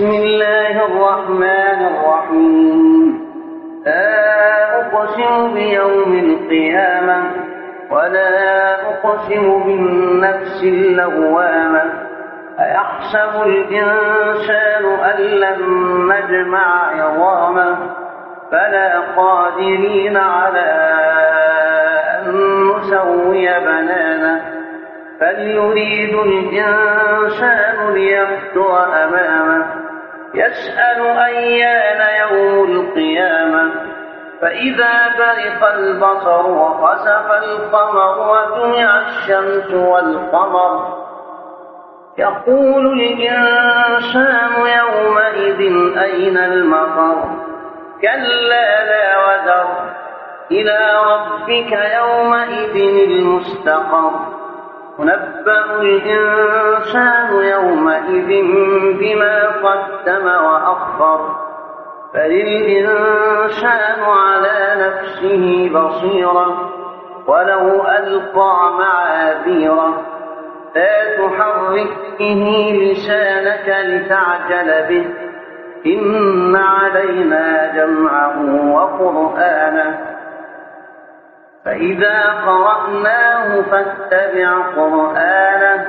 بسم الله الرحمن الرحيم. لا أقسم بيوم القيامة ولا أقسم بالنفس اللوامة. أيحسب الإنسان أن لن نجمع عظامه؟ فلا قادرين على أن نسوي بنانه. فليريد الإنسان ليفتر أمامه. يسأل أيان يوم القيامة. فإذا برق البصر وخسف القمر وجمع الشمس والقمر يقول الإنسان يومئذ أين المفر كلا لا وزر. إلى ربك يومئذ المستقر. ينبأ الإنسان يومئذ بما قدم وأخر. بل الإنسان على نفسه بصيرة ولو ألقى معاذيره. لا تحرك به لسانك لتعجل به. إن علينا جمعه وقرآنه. فإذا قرأناه فاتبع قرآنه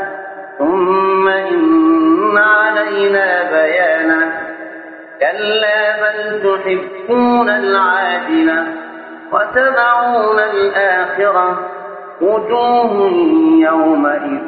ثم إن علينا بيانه. كلا بل تحبون العاجلة وتدعون الآخرة وجوه يومئذ